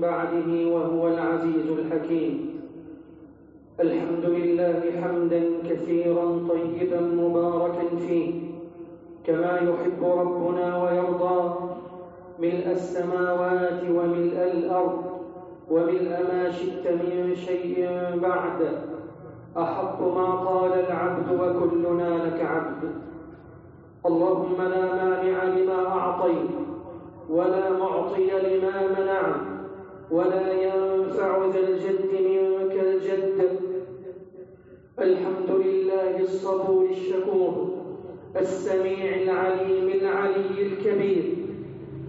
بعده وهو العزيز الحكيم. الحمد لله حمدا كثيرا طيبا مباركا فيه. كما يحب ربنا ويرضى. ملء السماوات وملء الأرض وملء ما شئت من شيء بعد. أحق ما قال العبد وكلنا لك عبد. اللهم لا مانع لما أعطيت ولا معطي لما منعت. ولا ينفع ذا الجد منك الجد. الحمد لله الصبور الشكور السميع العليم العلي الكبير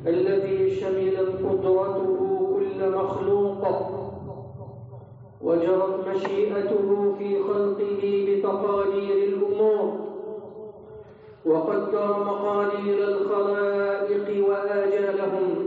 الذي شملت قدرته كل مخلوق وجرت مشيئته في خلقه بتقالير الأمور وقدر مقالير الخلائق وآجالهم.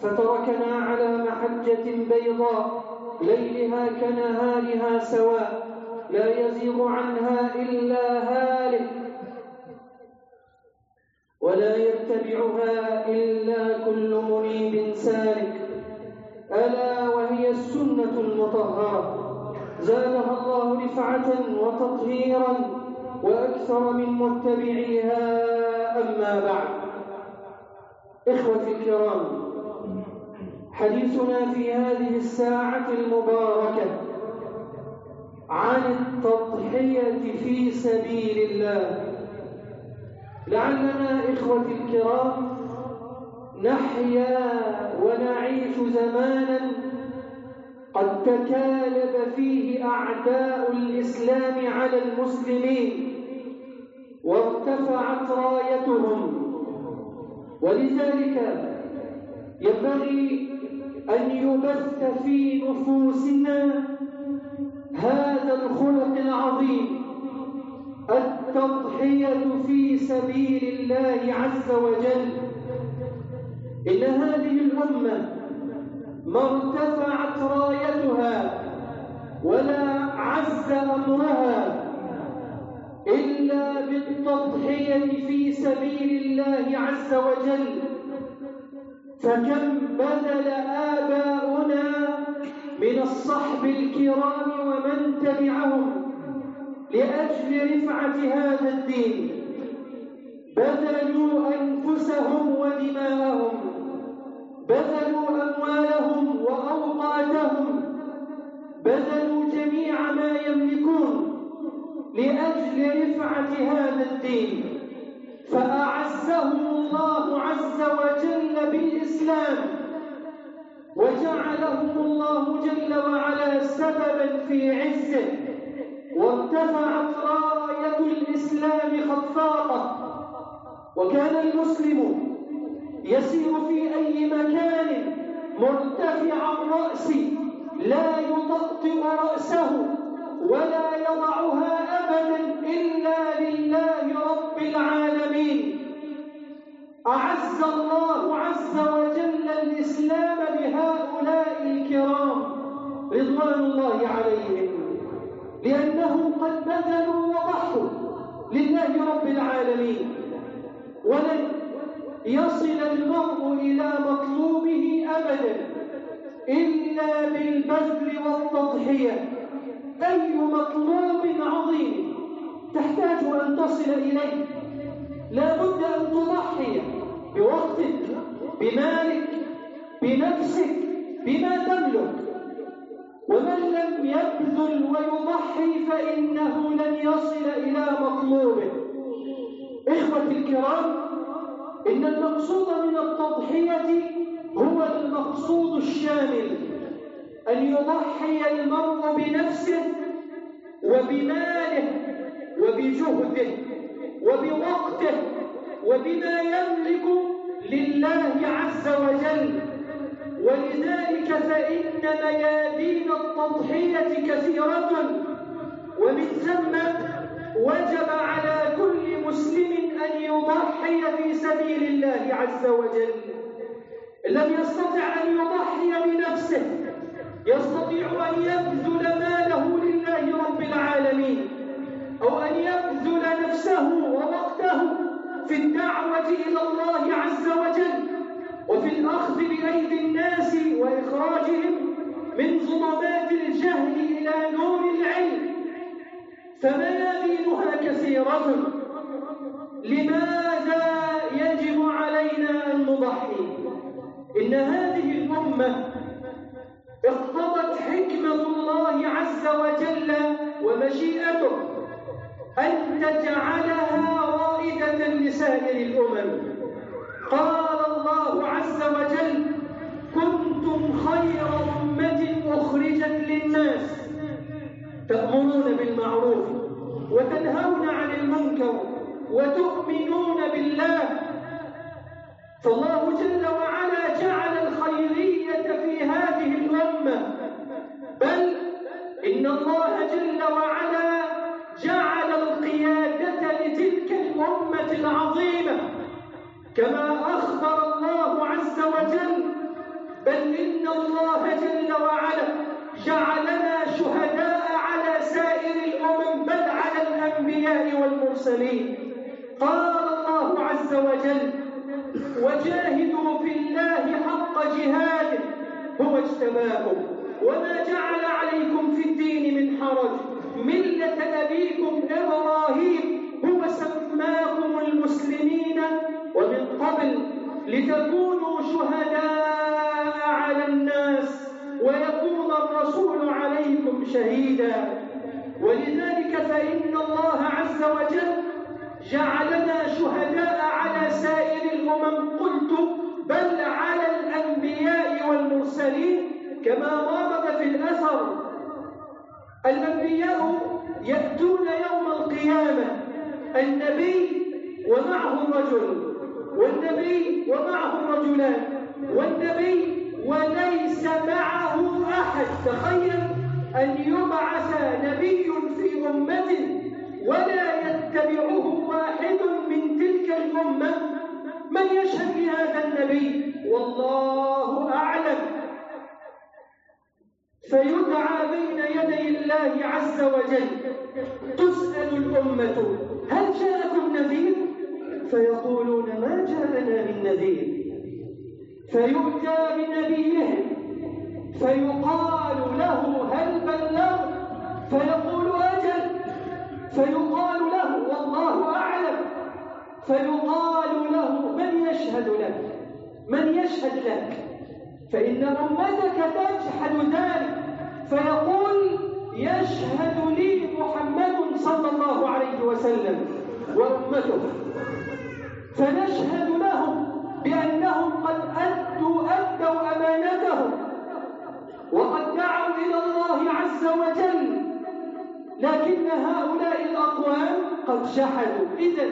فتركنا على محجة بيضاء ليلها كنهارها سواء لا يزيغ عنها إلا هالك. ولا يتبعها إلا كل منيب سالك. ألا وهي السنة المطهرة. زادها الله رفعة وتطهيرا وأكثر من متبعيها أما بعد. إخوتي الكرام حديثنا في هذه الساعة المباركة عن التضحية في سبيل الله. لعلنا إخوتي الكرام نحيا ونعيش زمانا قد تكالب فيه أعداء الإسلام على المسلمين وارتفعت رايتهم. ولذلك ينبغي أن يبث في نفوسنا هذا الخلق العظيم التضحية في سبيل الله عز وجل. إن هذه الأمة ما ارتفعت رايتها ولا عز أمرها إلا بالتضحية في سبيل الله عز وجل. فكم بذل آباؤنا من الصحب الكرام ومن تبعهم لأجل رفعة هذا الدين؟ بذلوا أنفسهم ودماءهم بذلوا أموالهم وأوقاتهم بذلوا جميع ما يملكون لأجل رفعة هذا الدين. فأعزهم الله عز وجل بالإسلام وجعلهم الله جل وعلا سببا في عزه وارتفعت راية الإسلام خفاقة وكان المسلم يسير في أي مكان مرتفع الرأس لا يطأطئ رأسه. ولا يضعها أبدا إلا لله رب العالمين. أعز الله عز وجل الإسلام بهؤلاء الكرام رضوان الله عليهم لأنهم قد بذلوا وضحوا لله رب العالمين. ولن يصل المرء إلى مطلوبه أبدا إلا بالبذل والتضحية. أي مطلوب عظيم تحتاج أن تصل إليه. لا بد أن تضحي بوقتك بمالك بنفسك بما تملك. ومن لم يبذل ويضحي فإنه لن يصل إلى مطلوبه. إخوتي الكرام إن المقصود من التضحية هو المقصود الشامل. أن يضحي المرء بنفسه وبماله وبجهده وبوقته وبما يملك لله عز وجل. ولذلك فإن ميادين التضحية كثيرة. ومن ثم وجب على كل مسلم أن يضحي في سبيل الله عز وجل. لم يستطع أن يضحي بنفسه. يستطيع أن يبذل ماله لله رب العالمين أو أن يبذل نفسه ووقته في الدعوة إلى الله عز وجل وفي الأخذ بأيدي الناس وإخراجهم من ظلمات الجهل إلى نور العلم فميادينها كثيرة؟ لماذا يجب علينا أن نضحي إن هذه الأمة اقتضت حكمة الله عز وجل ومشيئته أن تجعلها رائدة لسائر الأمم. قال الله عز وجل كنتم خير أمة أخرجت للناس. تأمرون بالمعروف وتنهون عن المنكر وتؤمنون بالله. فالله جل وعلا جعل الخيرية في هذه الأمة. بل إن الله جل وعلا جعل القيادة لتلك الأمة العظيمة. كما أخبر الله عز وجل بل إن الله جل وعلا جعلنا شهداء على سائر الأمم بل على الأنبياء والمرسلين. قال الله عز وجل وجاهدوا في الله حق جهاده هو اجتباكم وما جعل عليكم في الدين من حرج. ملة أبيكم إبراهيم هو سماكم المسلمين. ومن قبل لتكونوا شهداء على الناس ويكون الرسول عليكم شهيدا. ولذلك فإن الله عز وجل جعلنا شهداء على سائر الأمم. قلت بل على الأنبياء والمرسلين كما ورد في الأثر. الأنبياء يأتون يوم القيامة. النبي ومعه رجل والنبي ومعه رجلان والنبي وليس معه أحد. تخيل أن يبعث نبي في أمة ولا يتبعه واحد من تلك الأمة. من يشهد لهذا النبي؟ والله أعلم. فيدعى بين يدي الله عز وجل. تسأل الأمة هل جاءكم نذير؟ فيقولون ما جاءنا من نذير. فيؤتى بنبيهم فيقال له هل بلغ؟ فيقول أجل. فيقال له والله أعلم. فيقال له من يشهد لك؟ من يشهد لك؟ فإن أمتك تجحد ذلك. فيقول يشهد لي محمد صلى الله عليه وسلم. وأمته. هؤلاء الأقوام قد جحدوا إذا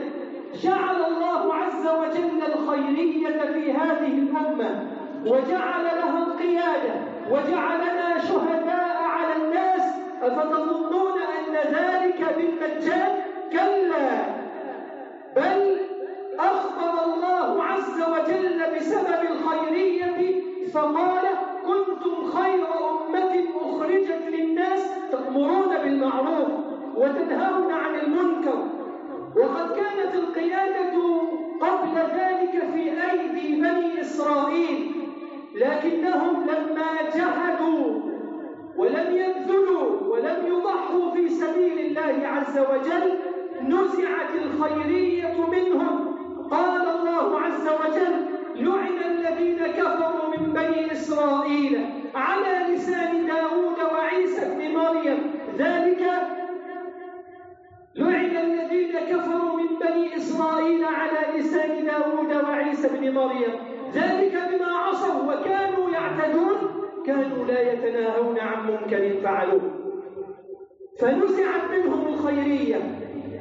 جعل الله عز وجل الخيرية في هذه الأمة وجعل لها القيادة وجعلنا شهداء على الناس. أفتظنون أن ذلك بالمجان؟ كلا. بل أخبر الله عز وجل بسبب الخيرية فقال كنتم خير أمة أخرجت للناس تأمرون بالمعروف. وتنهون عن المنكر. وقد كانت القيادة قبل ذلك في أيدي بني إسرائيل لكنهم لما جحدوا ولم يبذلوا ولم يضحوا في سبيل الله عز وجل نزعت الخيرية منهم. قال الله عز وجل لعن الذين كفروا من بني إسرائيل على لسان داود وعيسى بن مريم ذلك لعن الذين كفروا من بني إسرائيل على لسان داود وعيسى بن مريم. ذلك بما عصوا وكانوا يعتدون كانوا لا يتناهون عن منكر فعلوه. فنزعت منهم الخيرية.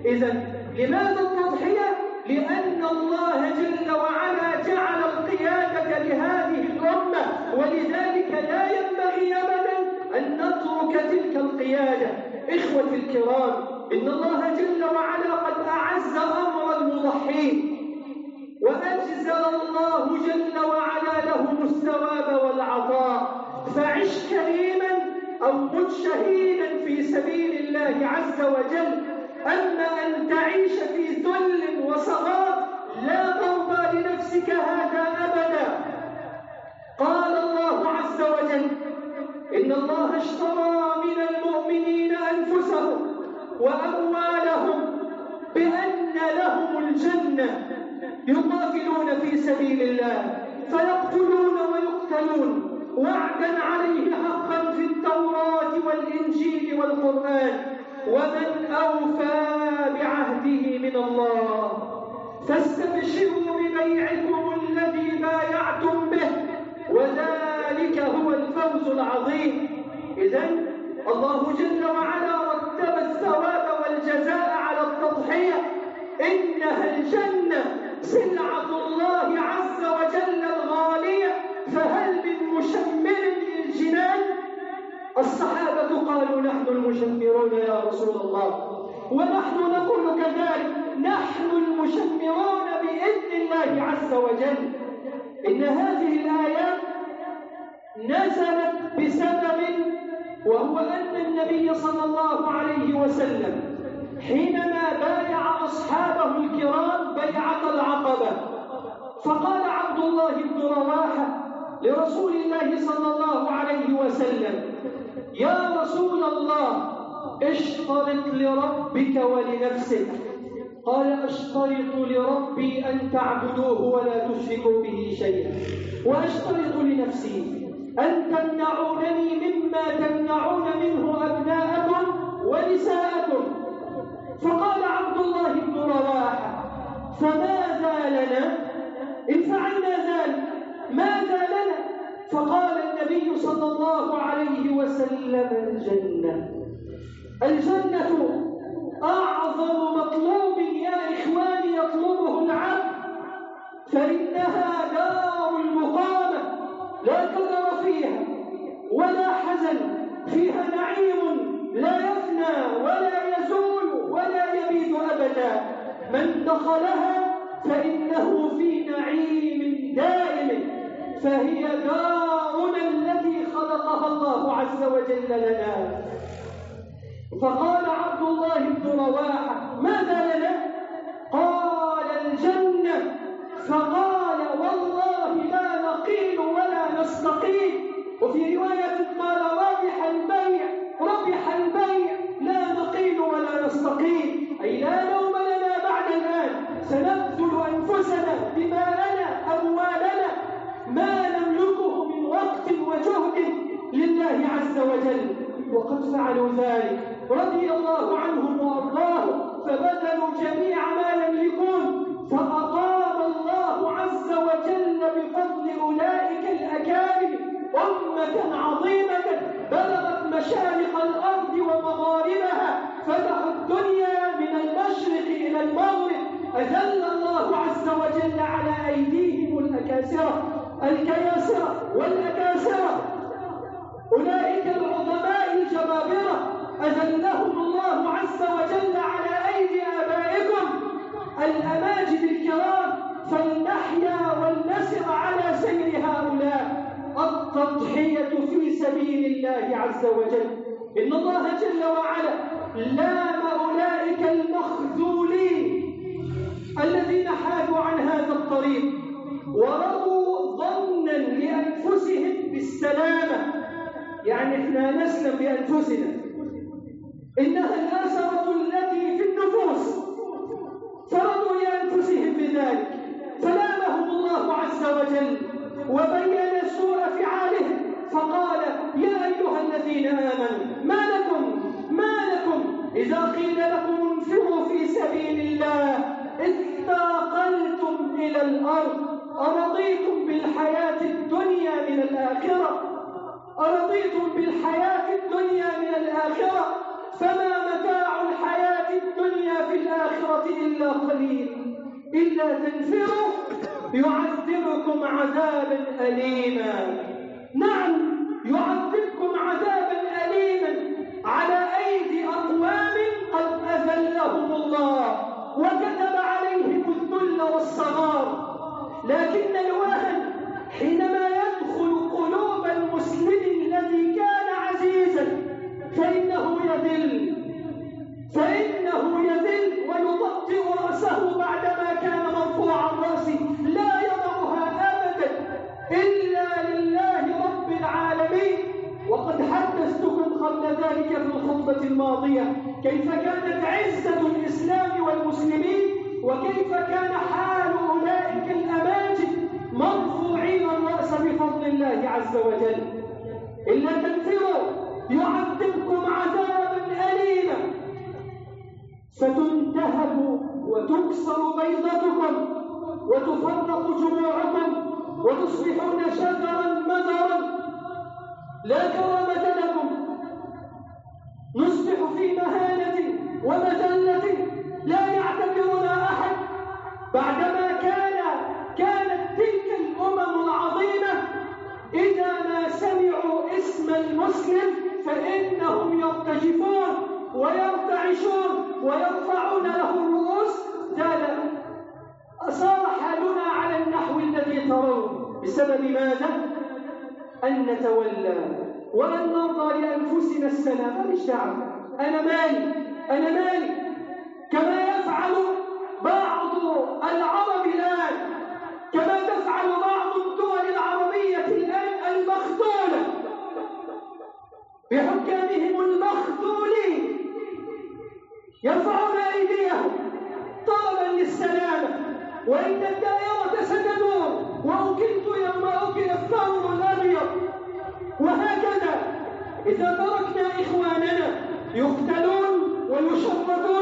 إذا لماذا التضحية؟ لأن الله جل وعلا جعل القيادة لهذه الأمة. ولذلك لا ينبغي أبدا أن نترك تلك القيادة. إخوتي الكرام إن الله جل وعلا قد أعز أمر المضحين. وأجزل الله جل وعلا لهم الثواب والعطاء. فعش كريما أو مت شهيدا في سبيل الله عز وجل. أما أن تعيش في ذل وصغار لا ترضى لنفسك هذا أبدا. قال الله عز وجل إن الله اشترى من المؤمنين أنفسهم وأموالهم بأن لهم الجنة. يقاتلون في سبيل الله فيقتلون ويقتلون. وعدا عليه حقا في التوراة والإنجيل والقرآن. ومن أوفى بعهده من الله فاستبشروا ببيعكم الذي بايعتم به. وذلك هو الفوز العظيم. إذا الله جل وعلا رتب الثواب والجزاء على التضحية. إنها الجنة. سلعة الله عز وجل الغالية فهل من مشمر للجنان؟ الصحابة قالوا نحن المشمرون يا رسول الله ونحن نقول كذلك نحن المشمرون بإذن الله عز وجل. إن هذه الآيات نزلت بسبب وهو أن النبي صلى الله عليه وسلم حينما بايع أصحابه الكرام بيعة العقبة. فقال عبد الله بن رواحة لرسول الله صلى الله عليه وسلم يا رسول الله اشترط لربك ولنفسك. قال أشترط لربي أن تعبدوه ولا تشركوا به شيئا. وأشترط لنفسي أن تمنعونني مما تمنعون منه أبناءكم ونساءكم. فقال عبد الله بن رواحة فماذا لنا؟ إن فعلنا ذلك ماذا لنا؟ فقال النبي صلى الله عليه وسلم الجنة. الجنة أعظم مطلوب يا إخواني يطلبه العبد فإنها دار المقامة لا كدر فيها ولا حزن فيها نعيم لا يفنى ولا يزول ولا يبيد أبدا. من دخلها فإنه في نعيم دائم. فهي دارنا التي خلقها الله عز وجل لنا. فقال عبد الله بن رواحة ماذا لنا؟ قال الجنة. فقال والله لا نقيل ولا نستقيل وفي رواية أي لا نوم لنا بعد الآن سنبذل أنفسنا دماءنا أموالنا ما نملكه من وقت وجهد لله عز وجل. وقد فعلوا ذلك. رضي الله عنهم وأرضاهم. فبذلوا جميع ما يملكون فأقام الله عز وجل بفضل أولئك الأكارم أمة عظيمة. بلغت مشارق الأرض ومغاربها. فتحوا الدنيا المشرق إلى المغرب أذل الله عز وجل على أيديهم الأكاسرة الكياسرة والأكاسرة أولئك العظماء الجبابرة. أذلهم الله عز وجل على أيدي آبائكم الأماجد الكرام. فلنحيا ولنسر على سير هؤلاء التضحية في سبيل الله عز وجل. إن الله جل وعلا لام أولئك المخذولين الذين حادوا عن هذا الطريق ورضوا ظنا لأنفسهم بالسلامة. يعني إحنا نسلم بأنفسنا. إنها الأسرة التي في النفوس. فرضوا لأنفسهم بذلك. فلامهم الله عز وجل وبين سوء فعالهم. فقال يا أيها الذين آمنوا ما لكم؟ ما لكم إذا قيل لكم انفروا في سبيل الله اثاقلتم إلى الأرض أرضيتم بالحياة الدنيا من الآخرة أرضيتم بالحياة الدنيا من الآخرة فما متاع الحياة الدنيا في الآخرة إلا قليل. إلا تنفروا يعذبكم عذابا أليما. نعم يعذبكم عذابا أليما. على أيدي أقوام قد أذلهم الله وكتب عليهم الذل والصغار لكن الوهن حينما يدخل قلوب المسلم الذي كان عزيزا فإنه يذل. فإنه يذل ويطأطئ رأسه بعدما كان مرفوع الرأس لا يضعها أبدا إلا لله رب العالمين. وقد حدثتكم قبل ذلك في الخطبة الماضية. كيف كانت عزة الإسلام والمسلمين؟ وكيف كان حال أولئك الأماجد مرفوعين الرأس بفضل الله عز وجل؟ إلا تنفروا يعذبكم عذابا أليما. ستنتهب وتكسر بيضتكم وتفرق جموعكم وتصبحون شجرا مدرا. لا كرامة لكم. نصبح في مهانة ومذلة لا يعتبرنا أحد. بعدما أن نتولى وأن نرضى لأنفسنا السلام. دعوة؟ أنا مالي أنا مالي. كما يفعل بعض العرب الآن كما تفعل بعض الدول العربية الآن المخذولة بحكامهم المخذولين يرفعون أيديهم طلبا للسلامة. وإن الدائرة ستدور وأكلت إذا تركنا إخواننا يقتلون ويشردون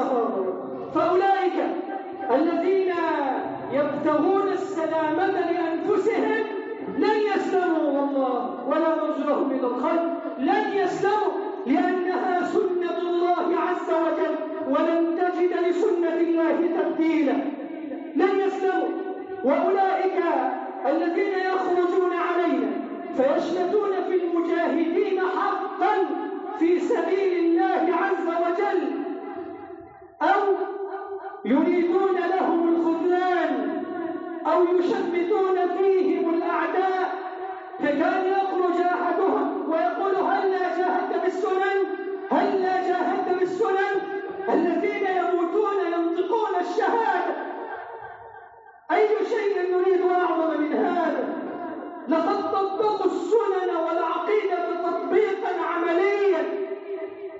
والسهر فأولئك الذين يبتغون السلامة لأنفسهم لن يسلموا والله ولا نرجوهم من الخلق. لن يسلموا لأنها سنة الله عز وجل ولن تجد لسنة الله تبديلا. لن يسلموا. وأولئك الذين يخرجون علينا فيشمتون في المجاهدين حقا في سبيل الله عز وجل. يريدون لهم الخذلان أو يشمتون فيهم الأعداء. فكان يخرج أحدهم ويقول هل لا جاهدت بالسنن؟ هل لا جاهدت بالسنن؟ الذين يموتون ينطقون الشهادة. أي شيء نريد أعظم من هذا؟ لقد طبقوا السنن والعقيدة تطبيقا عمليا.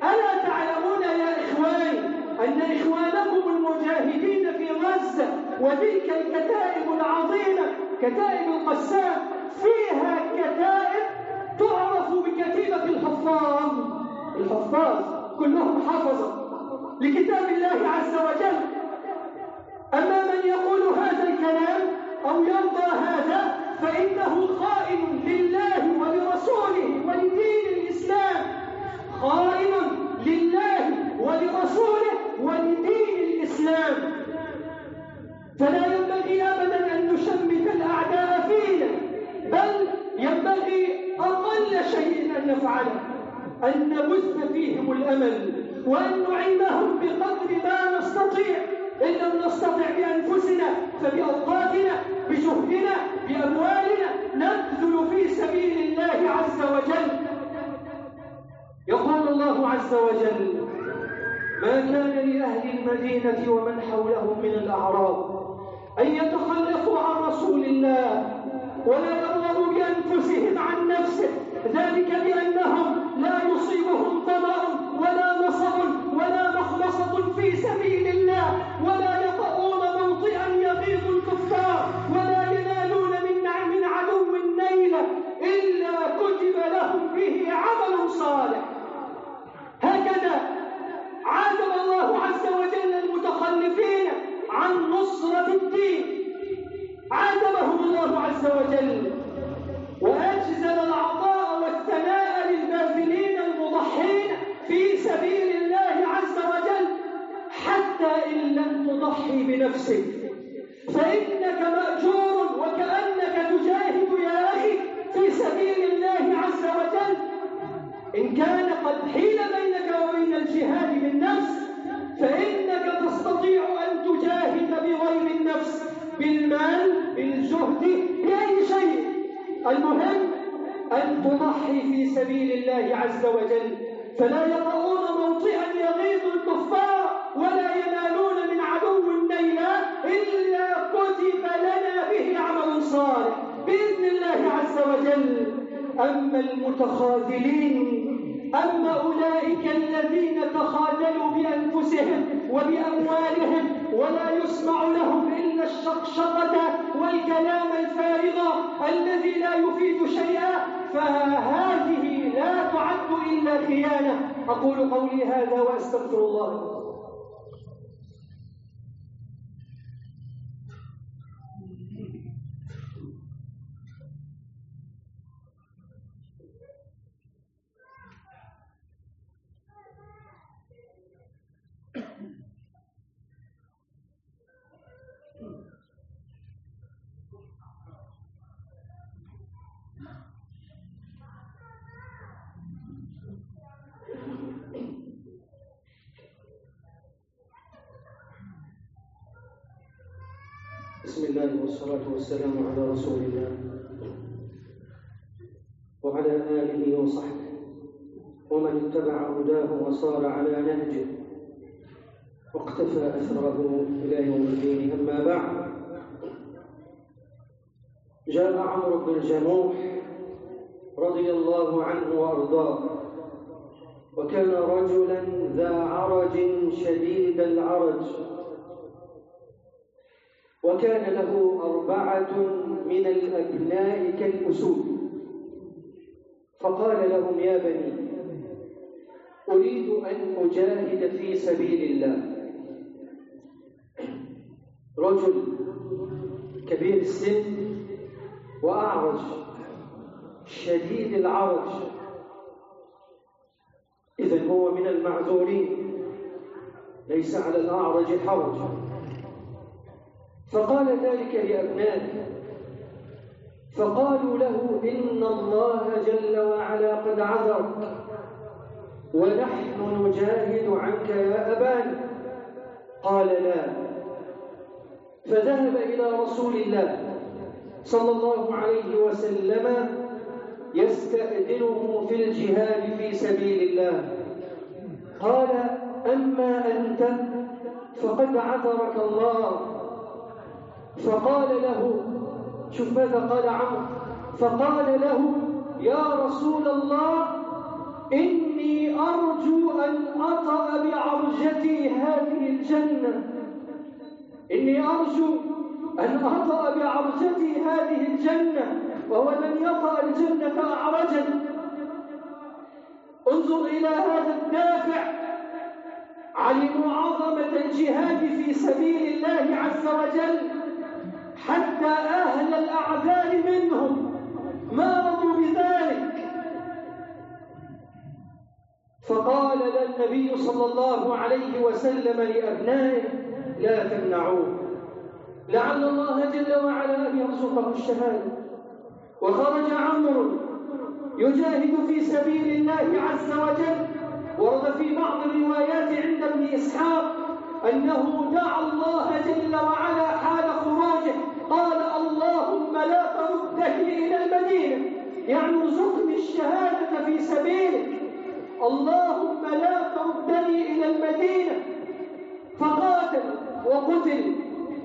ألا تعلمون يا إخواني؟ أن إخوانكم المجاهدين في غزة وتلك الكتائب العظيمة كتائب القسام فيها كتائب تعرف بكتيبة الحفاظ. الحفاظ كلهم حفظ لكتاب الله عز وجل. أما من يقول هذا الكلام أو يرضى هذا فإنه خائن لله ولرسوله ولدين الإسلام. خائن لله ولرسوله فلا ينبغي أبدا أن نشمت الأعداء فينا بل ينبغي أقل شيء أن نفعله أن نبث فيهم الأمل وأن نعينهم بقدر ما نستطيع. إن لم نستطع بأنفسنا فبأوقاتنا بجهدنا بأموالنا نبذل في سبيل الله عز وجل. يقول الله عز وجل ما كان لأهل المدينة ومن حولهم من الأعراب أن يتخلفوا عن رسول الله ولا يرغبوا بأنفسهم عن نفسه. ذلك بأنهم لا يصيبهم ظمأ ولا نصب ولا مخلصة وجل. أما المتخاذلين أما أولئك الذين تخاذلوا بأنفسهم وبأموالهم ولا يسمع لهم إلا الشقشقة والكلام الفارغ الذي لا يفيد شيئا فهذه لا تعد إلا خيانة. أقول قولي هذا وأستغفر الله بسم الله والصلاة والسلام على رسول الله. وعلى آله وصحبه. ومن اتبع هداه وصار على نهجه. واقتفى أثره إلى يوم الدين. أما بعد. جاء عمرو بن الجموح رضي الله عنه وأرضاه. وكان رجلا ذا عرج شديد العرج. وكان له أربعة من الأبناء كالأسود. فقال لهم يا بني أريد أن أجاهد في سبيل الله. رجل كبير السن وأعرج شديد العرج. إذا هو من المعذورين ليس على الأعرج حرج. فقال ذلك لأبنائه. فقالوا له إن الله جل وعلا قد عذرك ونحن نجاهد عنك يا أبانا قال لا. فذهب إلى رسول الله صلى الله عليه وسلم يستأذنه في الجهاد في سبيل الله. قال أما أنت فقد عذرك الله. فقال له شوف ماذا قال عمرو. فقال له يا رسول الله إني أرجو أن أطأ بعرجتي هذه الجنة. إني أرجو أن أطأ بعرجتي هذه الجنة وهو لن يطأ الجنة أعرجا انظر إلى هذا الدافع. علموا عظمة الجهاد في سبيل الله عز وجل. حتى أهل الأعذار منهم ما رضوا بذلك. فقال النبي صلى الله عليه وسلم لأبنائه لا تمنعوه. لعل الله جل وعلا أن يرزقه الشهادة. وخرج عمرو يجاهد في سبيل الله عز وجل. ورد في بعض الروايات عند ابن إسحاق أنه دعا الله جل وعلا حال تردني إلى المدينة يعني ارزقني الشهادة في سبيلك اللهم لا تردني إلى المدينة. فقاتل وقتل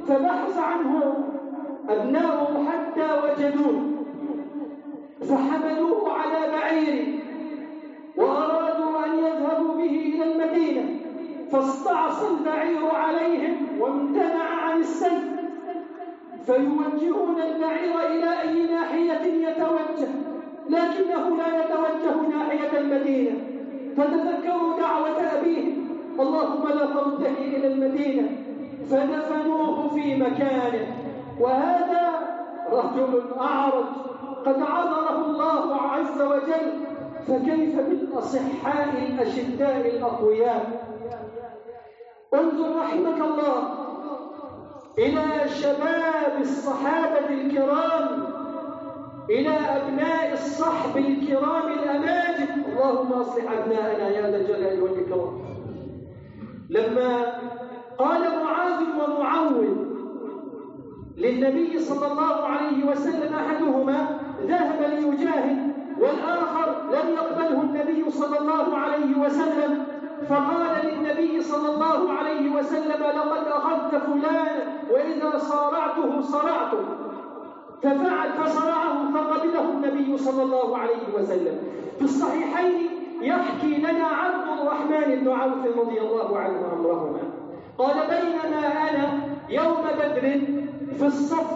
فبحث عنه أبناؤه حتى وجدوه. فحملوه على بعير وأرادوا أن يذهبوا به إلى المدينة. فاستعصى البعير عليهم وامتنع عن السيف. فيوجهون البعير إلى أي ناحية يتوجه لكنه لا يتوجه ناحية المدينة. فتذكروا دعوة أبيهم اللهم لا تردني إلى المدينة فدفنوه في مكانه. وهذا رجل أعرج قد عذره الله عز وجل فكيف بالأصحاء الأشداء الأقوياء؟ انظر رحمك الله. إلى شباب الصحابة الكرام إلى أبناء الصحب الكرام الأماجد. اللهم أصلح أبناءنا يا ذا الجلال والإكرام. لما قال معاذ ومعوذ للنبي صلى الله عليه وسلم أحدهما ذهب ليجاهد والآخر لم يقبله النبي صلى الله عليه وسلم. فقال للنبي صلى الله عليه وسلم لقد أخذت فلانا وإذا صارعته صرعته. ففعل فصرعه فقبله النبي صلى الله عليه وسلم. في الصحيحين يحكي لنا عبد الرحمن بن عوف رضي الله عنه أمرهما قال بينما أنا يوم بدر في الصف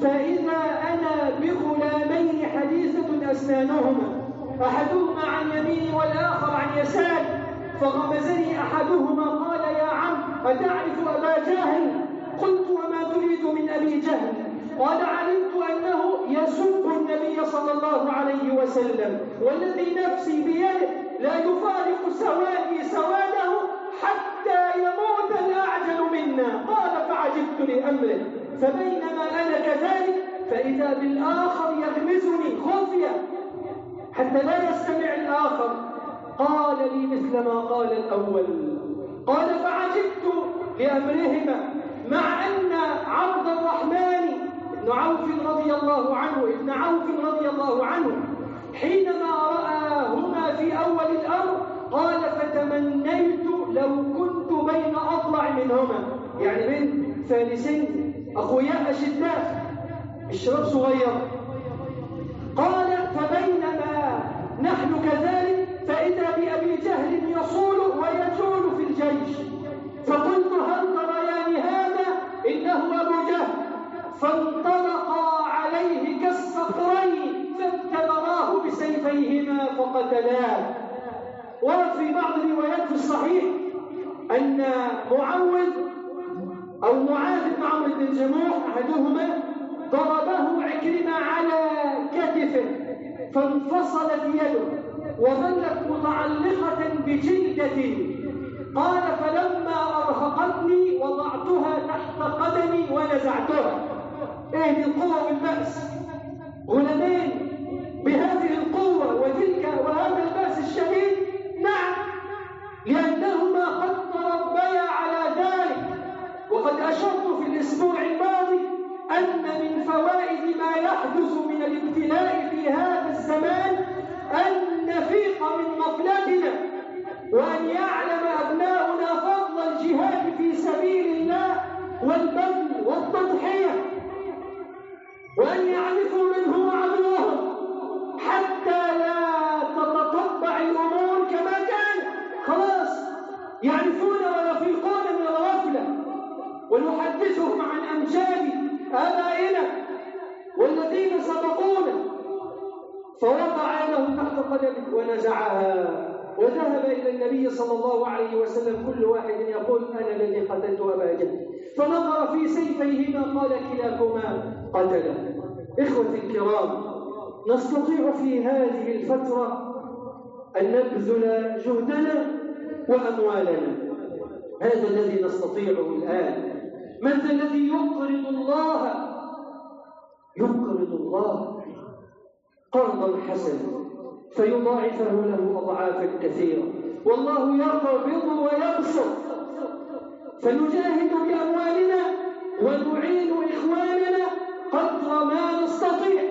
فإذا أنا بغلامين حديثة أسنانهما أحدهما عن يميني والآخر عن يساري. فغمزني أحدهما قال يا عم أتعرف أبا جهل؟ قلت وما تريد من أبي جهل؟ قال علمت أنه يسب النبي صلى الله عليه وسلم والذي نفسي بيده لا يفارق سوادي سواده حتى يموت الأعجل منا. قال فعجبت لأمره فبينما أنا كذلك فإذا بالآخر يغمزني خفية حتى لا يستمع الآخر. قال لي مثل ما قال الأول. قال فعجبت لأمرهما مع أن عبد الرحمن بن عوف رضي الله عنه ابن عوف رضي الله عنه حينما رآهما في أول الأمر قال فتمنيت لو كنت بين أضلع منهما. يعني من ثالثين. أخوياء أشداء الشباب صغير قال فبينما نحن كذلك فإذا بأبي جهل يصول ويجول في فقلت هل تريان هذا؟ إنه أبو جهل. فانطلقا عليه كالصقرين فابتلراه بسيفيهما فقتلاه وفي بعض الروايات في الصحيح أن معوذ أو معاذ بن عمرو بن الجموح أحدهما ضربه عكرمة على كتفه فانفصلت يده وظلت متعلقة بجلدتي قال فلما أرهقتني وضعتها تحت قدمي ونزعتها. إيه القوة والبأس غلامين بهذه القوة وتلك وهذا البأس الشديد نعم. لأنهما قد تربيا على ذلك. وقد أشرت في الأسبوع الماضي أن من فوائد ما يحدث من الابتلاء في هذا الزمان قتلت أبا جهل فنظر في سيفيهما قال كلاكما قتله إخوتي الكرام نستطيع في هذه الفترة أن نبذل جهدنا وأموالنا. هذا الذي نستطيعه الآن. من ذا الذي يقرض الله؟ يقرض الله قرضا حسنا فيضاعفه له أضعافا كثيرة. والله يقبض ويبسط. فنجاهد بأموالنا ونعين إخواننا قدر ما نستطيع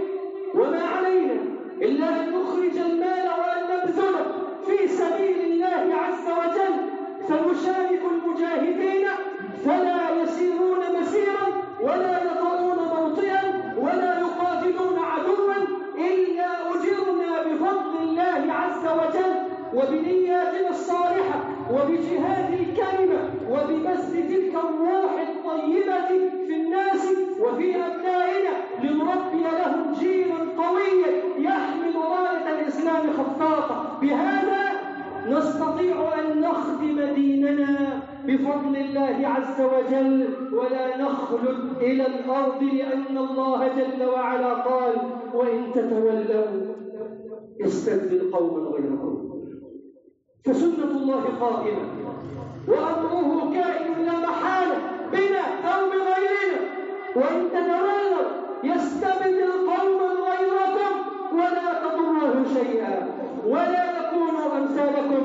وما علينا إلا أن نخرج المال وأن نبذله في سبيل الله عز وجل. فنشارك المجاهدين فلا يسيرون مسيرا ولا يطؤون موطئا ولا يقاتلون عدوا إلا أجرنا بفضل الله عز وجل وبنياتنا الصالحة. وبجهاد الكلمة وببث تلك الروح الطيبة في الناس وفي أبنائنا لنربي لهم جيلا قويا يحمل راية الإسلام خفاقة بهذا نستطيع أن نخدم ديننا بفضل الله عز وجل ولا نخلد إلى الأرض لأن الله جل وعلا قال وإن تتولوا يستبدل قوما غيركم. فسنة الله قائمة. وأمره كائن لا محالة بنا أو بغيرنا. وإن تتولوا يستبدل قوما غيركم ولا تضروه شيئا. ولا يكونوا أمثالكم.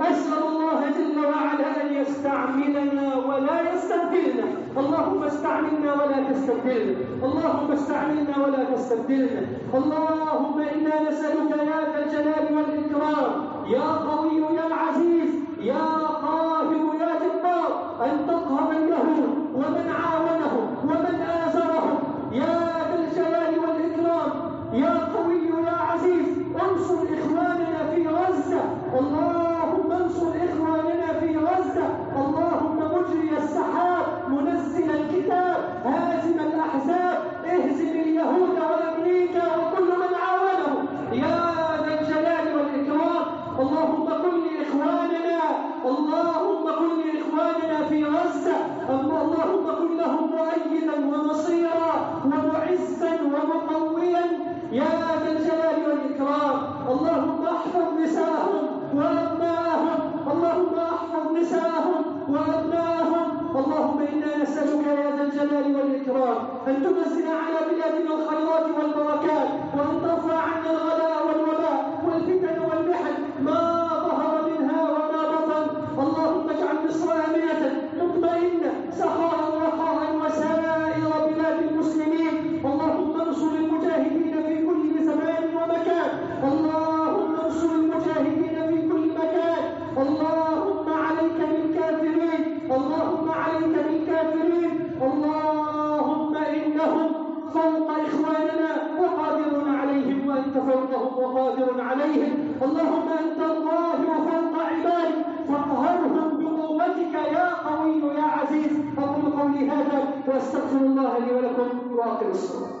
أسأل الله جل وعلا أن يستعملنا ولا يستبدلنا. اللهم استعملنا ولا تستبدلنا. اللهم استعملنا ولا تستبدلنا. اللهم إنا نسألك يا ذا الجلال والإكرام. يا قوي يا عزيز يا قاهر يا جبار أن تقهر اليهود ومن عاونهم ومن آزرهم. يا ذا الجلال والإكرام يا قوي يا عزيز انصر إخواننا في غزة. اللهم انصر إخواننا في غزة. اللهم مجري السحاب منزل الكتاب هازم الأحزاب اهزم اليهود وأمريكا وكل من عاونهم يا ذا الجلال والإكرام اللهم كن لإخواننا اللهم كن لإخواننا في غزة اللهم كن لهم مؤيدا ونصيرا ومعزا ومقويا يا ذا الجلال والإكرام. اللهم احفظ نساءهم وأبناءهم. اللهم احفظ نساءهم وأبناءهم. اللهم إنا نسألك يا ذا الجلال والإكرام أن تنزل على بلادنا الخيرات والبركات وأن ترفع عنا اللهم أنت الظاهر فوق عبادك فاقهرهم بقوتك يا قوي يا عزيز. أقول قولي هذا وأستغفر الله لي ولكم وأقم الصلاة.